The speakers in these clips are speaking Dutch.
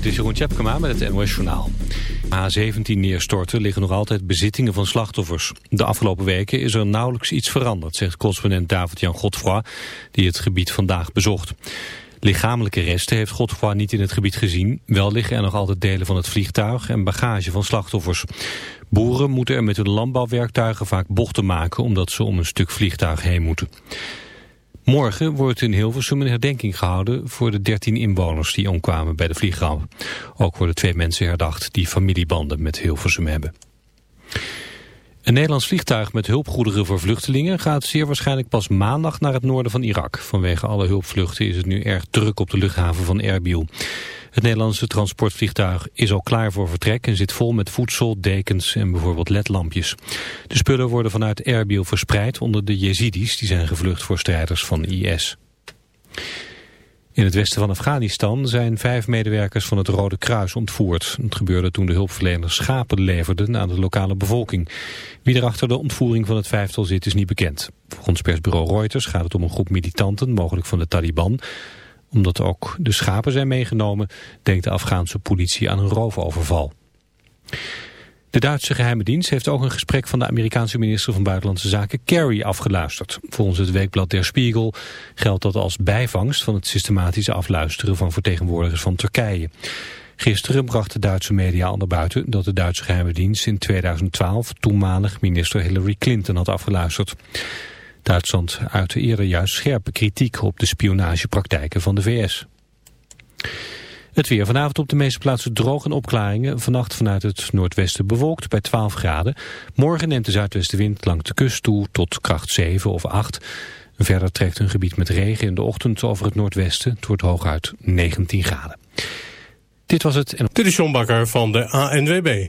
Dit is Jeroen Tjepkema met het NOS Journaal. A17 neerstorten liggen nog altijd bezittingen van slachtoffers. De afgelopen weken is er nauwelijks iets veranderd, zegt correspondent David-Jan Godfroy, die het gebied vandaag bezocht. Lichamelijke resten heeft Godfroy niet in het gebied gezien. Wel liggen er nog altijd delen van het vliegtuig en bagage van slachtoffers. Boeren moeten er met hun landbouwwerktuigen vaak bochten maken... omdat ze om een stuk vliegtuig heen moeten. Morgen wordt in Hilversum een herdenking gehouden voor de 13 inwoners die omkwamen bij de vliegramp. Ook worden twee mensen herdacht die familiebanden met Hilversum hebben. Een Nederlands vliegtuig met hulpgoederen voor vluchtelingen gaat zeer waarschijnlijk pas maandag naar het noorden van Irak. Vanwege alle hulpvluchten is het nu erg druk op de luchthaven van Erbil. Het Nederlandse transportvliegtuig is al klaar voor vertrek en zit vol met voedsel, dekens en bijvoorbeeld ledlampjes. De spullen worden vanuit Erbil verspreid onder de Jezidis die zijn gevlucht voor strijders van IS. In het westen van Afghanistan zijn vijf medewerkers van het Rode Kruis ontvoerd. Het gebeurde toen de hulpverleners schapen leverden aan de lokale bevolking. Wie er achter de ontvoering van het vijftal zit is niet bekend. Volgens persbureau Reuters gaat het om een groep militanten, mogelijk van de Taliban omdat ook de schapen zijn meegenomen, denkt de Afghaanse politie aan een roofoverval. De Duitse geheime dienst heeft ook een gesprek van de Amerikaanse minister van Buitenlandse Zaken Kerry afgeluisterd. Volgens het weekblad Der Spiegel geldt dat als bijvangst van het systematische afluisteren van vertegenwoordigers van Turkije. Gisteren bracht de Duitse media al naar buiten dat de Duitse geheime dienst in 2012 toenmalig minister Hillary Clinton had afgeluisterd. Duitsland uitte eerder juist scherpe kritiek op de spionagepraktijken van de VS. Het weer vanavond op de meeste plaatsen droog en opklaringen. Vannacht vanuit het noordwesten bewolkt bij 12 graden. Morgen neemt de zuidwestenwind langs de kust toe tot kracht 7 of 8. Verder trekt een gebied met regen in de ochtend over het noordwesten. Het wordt hooguit 19 graden. Dit was het. Dit is John van de ANWB.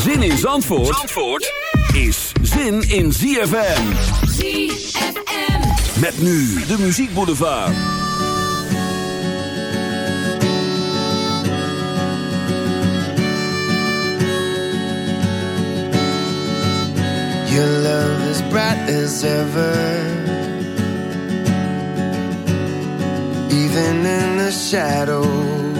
Zin in Zandvoort, Zandvoort is zin in ZFM. ZFM. Met nu de muziekboulevard. Your love is bright as ever. Even in the shadows.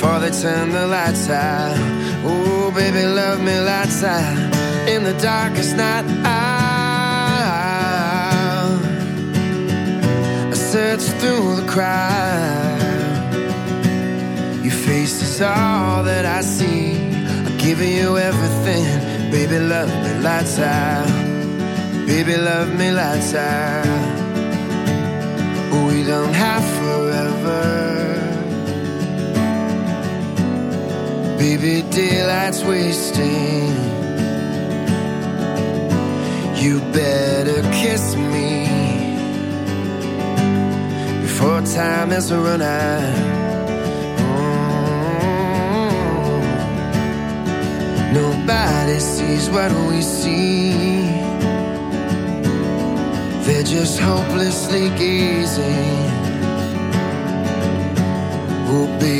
Before they turn the lights out. Oh, baby, love me lights out in the darkest night. Out. I search through the crowd. Your face is all that I see. I'm giving you everything. Baby, love me lights out. Baby, love me lights out. We don't have forever. Baby, daylight's wasting. You better kiss me before time has run out. Mm. Nobody sees what we see. They're just hopelessly gazing. Oh, baby,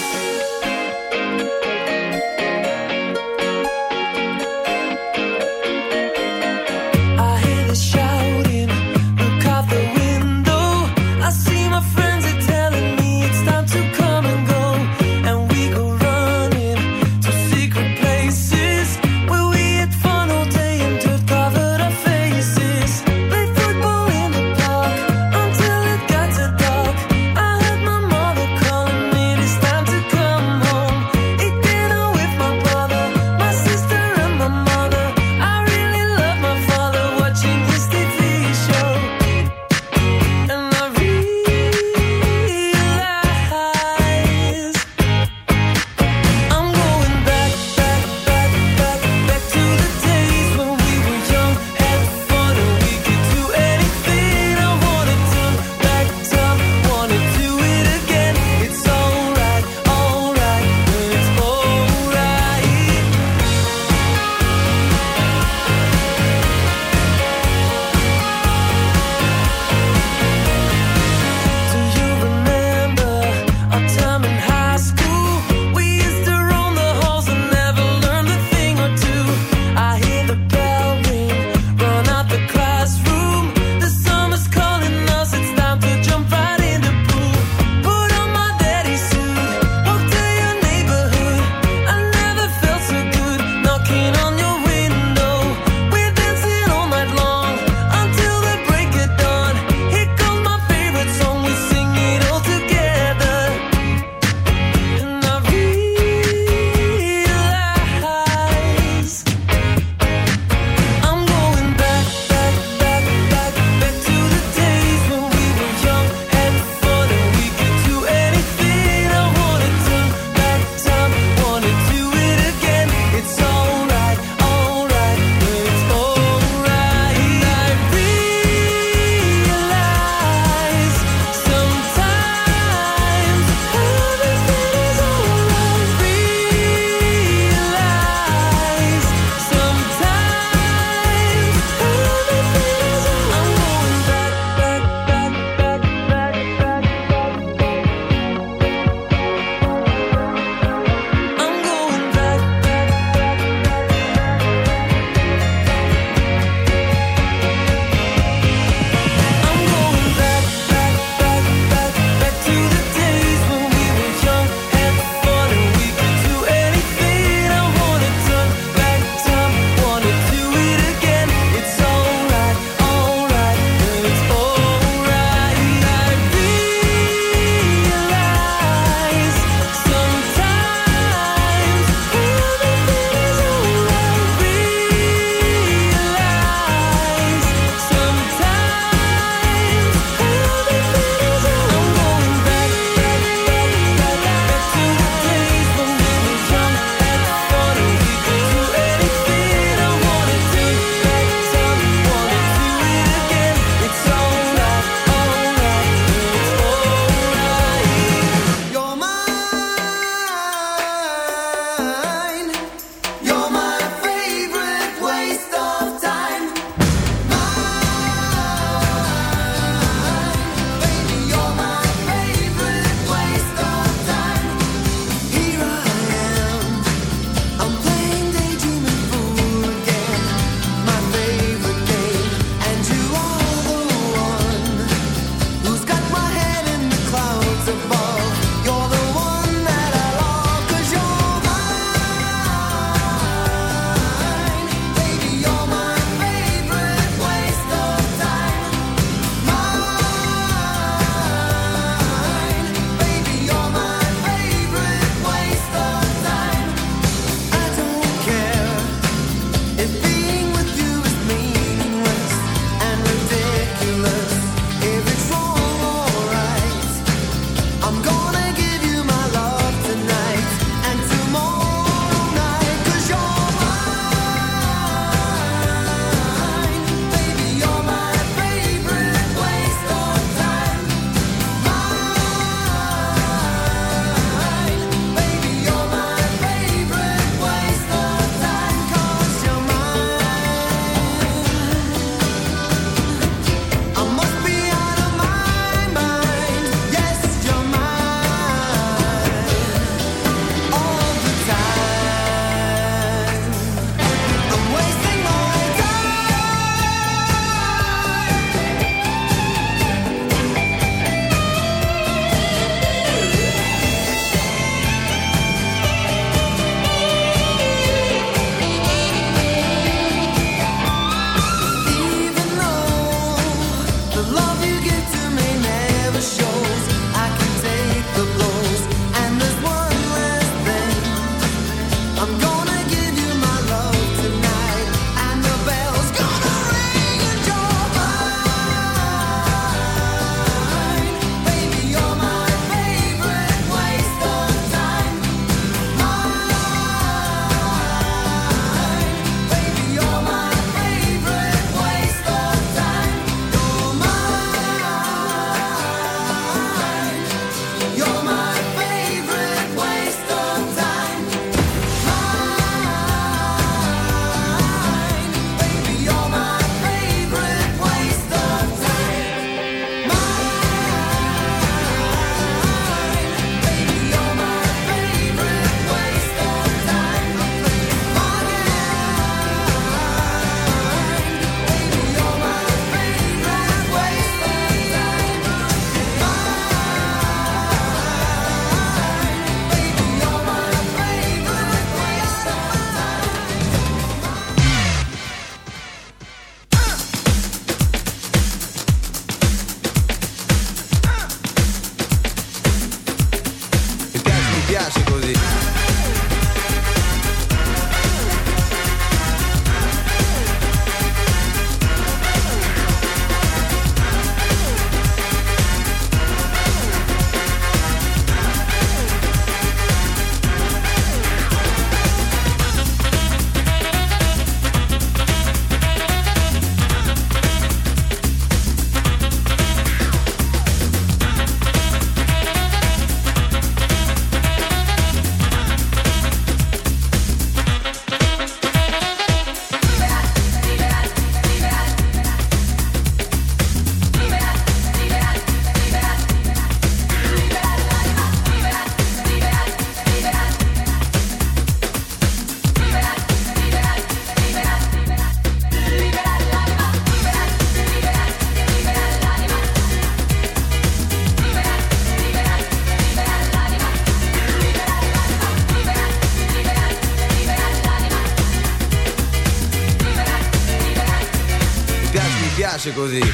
clásicos de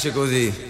piace così.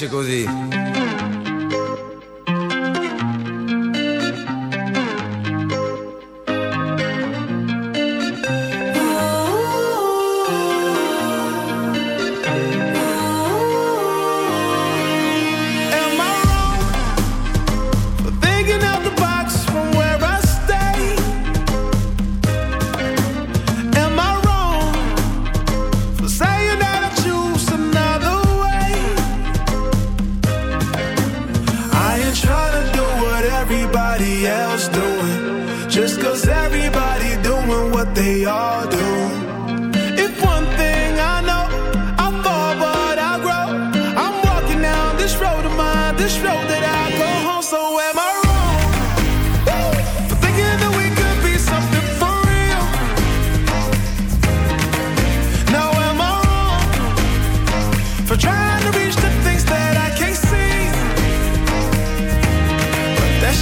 piace così.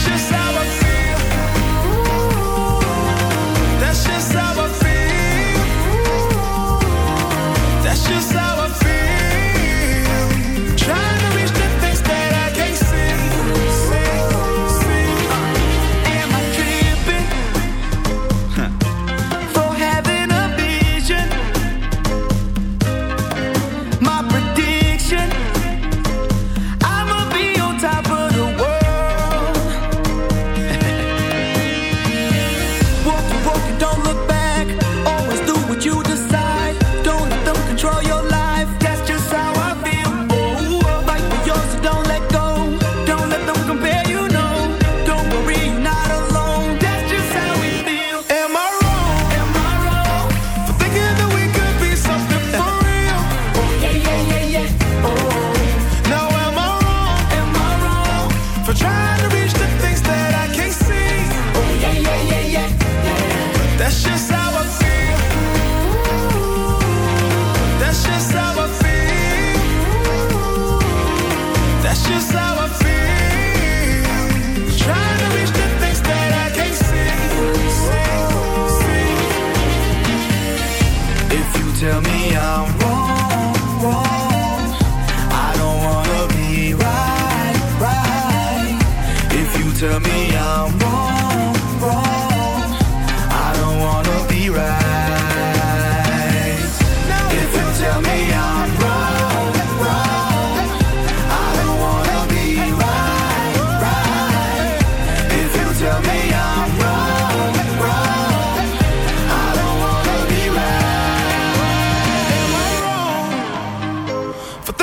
just how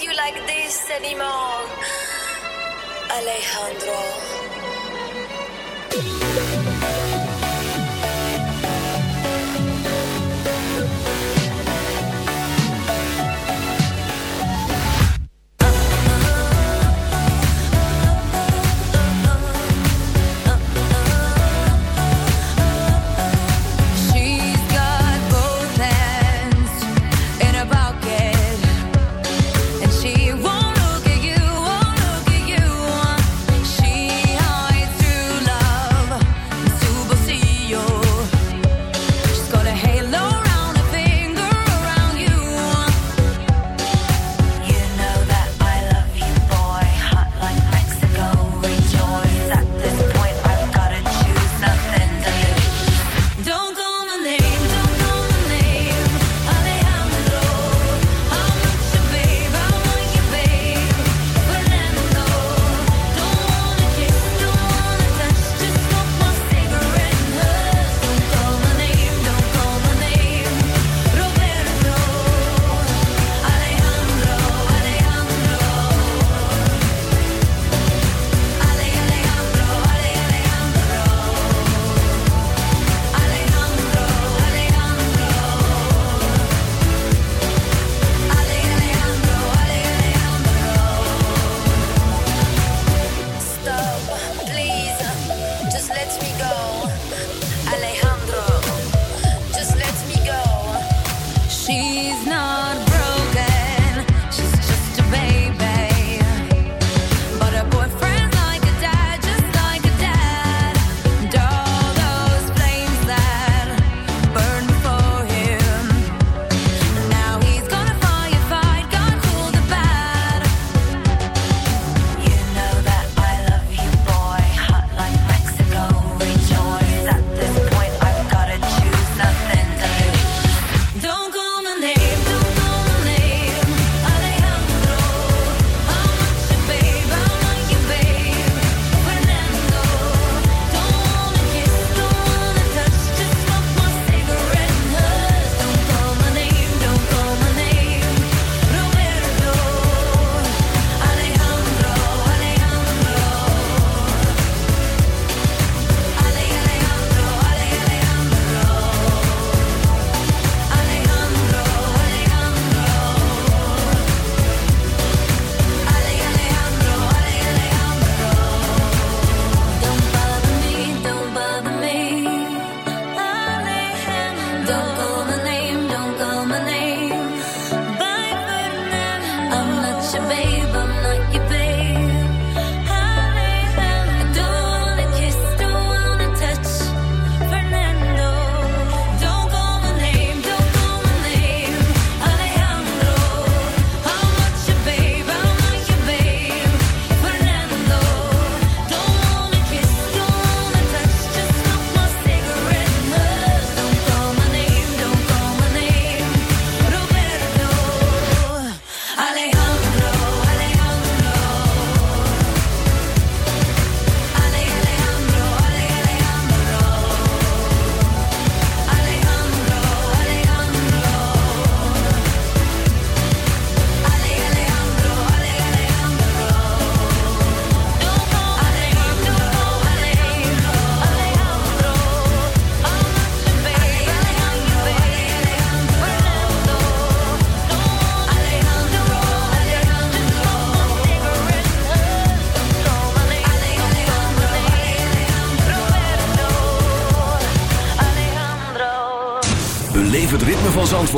you like this anymore, Alejandro.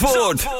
Zandvoort.